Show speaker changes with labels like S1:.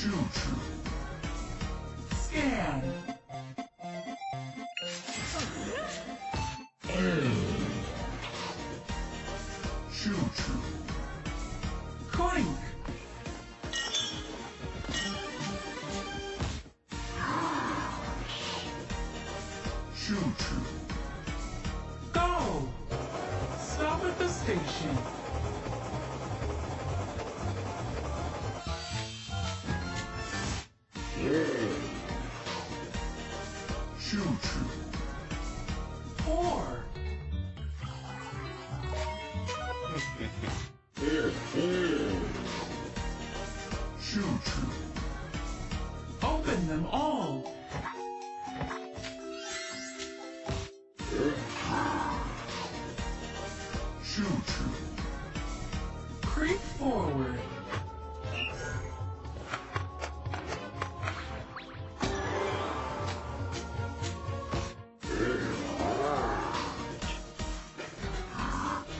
S1: Choo-choo.
S2: Scan.
S1: Choo-choo.
S2: Clink.
S1: Choo-choo.
S2: Go. Stop at the station.
S1: Yeah. Choo choo.
S2: Four.
S1: here, here. Choo choo.
S2: Open them all. Choo choo. Creep forward.